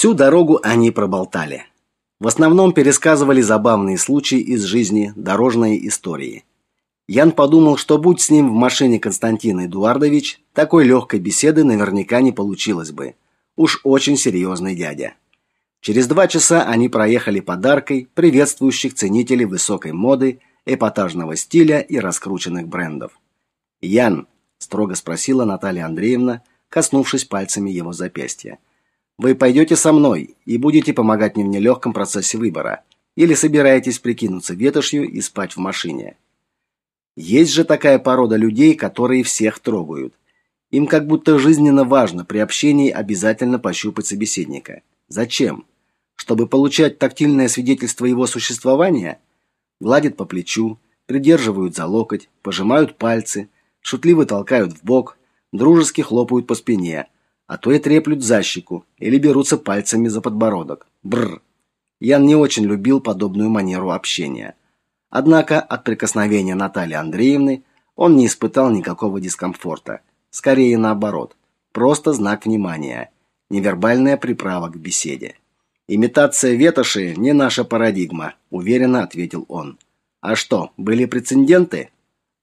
Всю дорогу они проболтали. В основном пересказывали забавные случаи из жизни, дорожные истории. Ян подумал, что будь с ним в машине Константин Эдуардович, такой легкой беседы наверняка не получилось бы. Уж очень серьезный дядя. Через два часа они проехали подаркой, приветствующих ценителей высокой моды, эпатажного стиля и раскрученных брендов. "Ян", строго спросила Наталья Андреевна, коснувшись пальцами его запястья. "Вы пойдете со мной и будете помогать мне в нелегком процессе выбора, или собираетесь прикинуться ветошью и спать в машине?" Есть же такая порода людей, которые всех трогают. Им как будто жизненно важно при общении обязательно пощупать собеседника. Зачем? Чтобы получать тактильное свидетельство его существования? Гладят по плечу, придерживают за локоть, пожимают пальцы, шутливо толкают в бок, дружески хлопают по спине, а то и треплют за щеку или берутся пальцами за подбородок. Бр. Ян не очень любил подобную манеру общения. Однако от прикосновения Натальи Андреевны он не испытал никакого дискомфорта, скорее наоборот. Просто знак внимания, невербальная приправа к беседе. Имитация ветоши не наша парадигма, уверенно ответил он. А что, были прецеденты?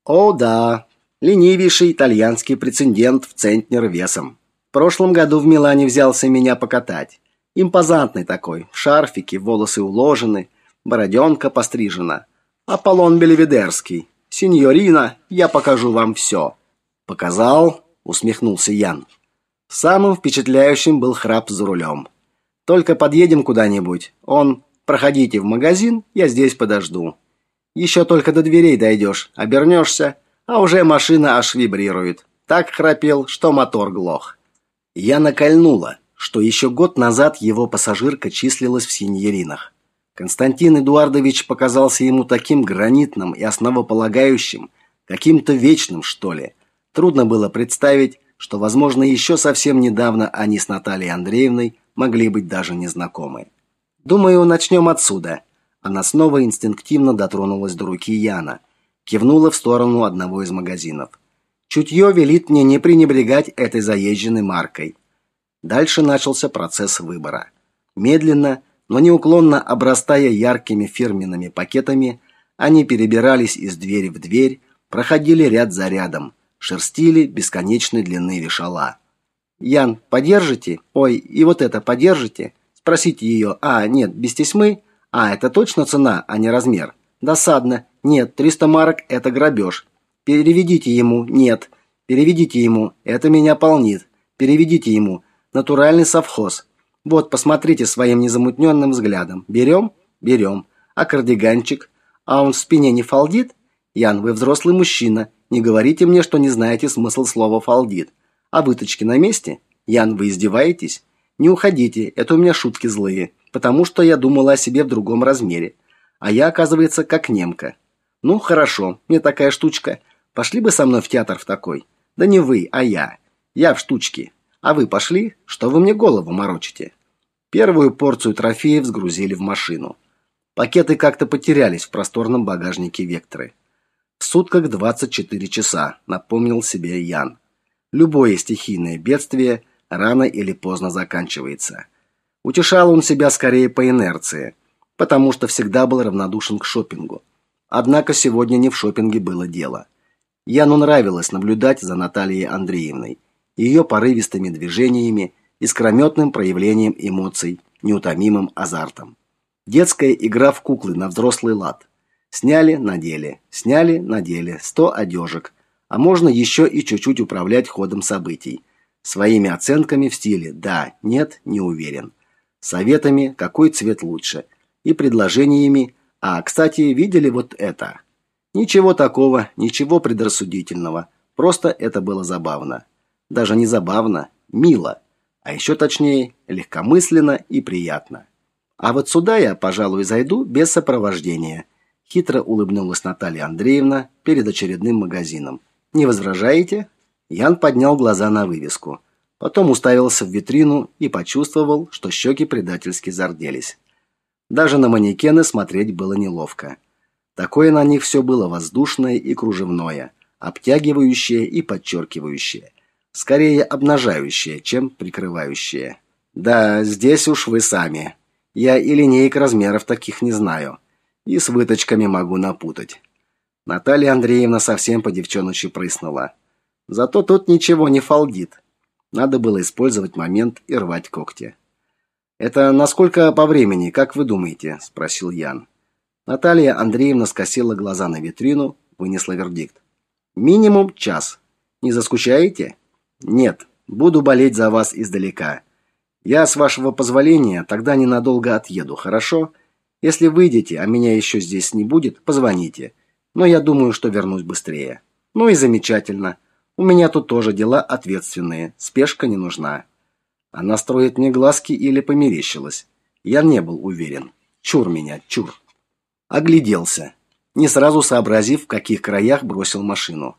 О, да. Ленивейший итальянский прецедент в центнер весом. Прошлом году в Милане взялся меня покатать. Импозантный такой, в шарфике, волосы уложены, бороденка пострижена. Аполлон Белеведерский. Синьорина, я покажу вам все». Показал, усмехнулся Ян. Самым впечатляющим был храп за рулем. Только подъедем куда-нибудь. Он: "Проходите в магазин, я здесь подожду". Еще только до дверей дойдешь, обернешься, а уже машина аж вибрирует. Так храпел, что мотор глох. Я накольнула, что еще год назад его пассажирка числилась в синьоринах. Константин Эдуардович показался ему таким гранитным и основополагающим, каким-то вечным, что ли. Трудно было представить, что, возможно, еще совсем недавно они с Натальей Андреевной могли быть даже незнакомы. Думаю, начнем отсюда. Она снова инстинктивно дотронулась до руки Яна, кивнула в сторону одного из магазинов. Чутье велит мне не пренебрегать этой заезженной маркой. Дальше начался процесс выбора. Медленно, но неуклонно обрастая яркими фирменными пакетами, они перебирались из двери в дверь, проходили ряд за рядом, шерстили бесконечной длины вешала. Ян, подержите? Ой, и вот это подержите? Спросите ее. А, нет, без тесьмы. А, это точно цена, а не размер. Досадно. Нет, 300 марок это грабеж. Переведите ему. Нет. Переведите ему. Это меня полнит. Переведите ему. Натуральный совхоз. Вот, посмотрите своим незамутненным взглядом. Берем? Берем. А кардиганчик? А он в спине не фалдит? Ян, вы взрослый мужчина. Не говорите мне, что не знаете смысл слова фалдит. А выточки на месте? Ян, вы издеваетесь? Не уходите, это у меня шутки злые, потому что я думала о себе в другом размере. А я, оказывается, как немка. Ну, хорошо, мне такая штучка. Пошли бы со мной в театр в такой. Да не вы, а я. Я в штучке. А вы пошли? Что вы мне голову морочите? Первую порцию трофеев сгрузили в машину. Пакеты как-то потерялись в просторном багажнике Векторы. В сутках 24 часа, напомнил себе Ян. Любое стихийное бедствие рано или поздно заканчивается. Утешал он себя скорее по инерции, потому что всегда был равнодушен к шопингу. Однако сегодня не в шопинге было дело. Яну нравилось наблюдать за Натальей Андреевной, ее порывистыми движениями искрометным проявлением эмоций, неутомимым азартом. Детская игра в куклы на взрослый лад. Сняли, надели, сняли, надели, сто одежек, а можно еще и чуть-чуть управлять ходом событий. Своими оценками в стиле «да», «нет», «не уверен». Советами, какой цвет лучше. И предложениями «а, кстати, видели вот это?» Ничего такого, ничего предрассудительного. Просто это было забавно. Даже не забавно, мило а еще точнее, легкомысленно и приятно. А вот сюда я, пожалуй, зайду без сопровождения. Хитро улыбнулась Наталья Андреевна перед очередным магазином. Не возражаете? Ян поднял глаза на вывеску, потом уставился в витрину и почувствовал, что щеки предательски зарделись. Даже на манекены смотреть было неловко. Такое на них все было воздушное и кружевное, обтягивающее и подчеркивающее скорее обнажающее, чем прикрывающее. Да, здесь уж вы сами. Я и линеек размеров таких не знаю. И с выточками могу напутать. Наталья Андреевна совсем по девчоночи прыснула. Зато тут ничего не фалдит. Надо было использовать момент и рвать когти. Это насколько по времени, как вы думаете, спросил Ян. Наталья Андреевна скосила глаза на витрину, вынесла вердикт. Минимум час. Не заскучаете? Нет, буду болеть за вас издалека. Я, с вашего позволения, тогда ненадолго отъеду, хорошо? Если выйдете, а меня еще здесь не будет, позвоните. Но я думаю, что вернусь быстрее. Ну и замечательно. У меня тут тоже дела ответственные, спешка не нужна. Она строит мне глазки или померещилась. Я не был уверен. Чур меня, чур. Огляделся, не сразу сообразив, в каких краях бросил машину.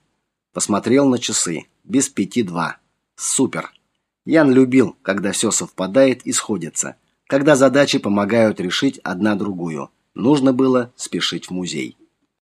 Посмотрел на часы. Без пяти два. Супер. Ян любил, когда все совпадает и сходится. Когда задачи помогают решить одна другую. Нужно было спешить в музей.